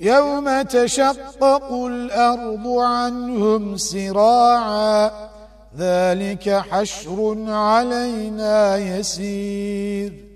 يوم تشقق الأرض عنهم سراعا ذلك حشر علينا يسير.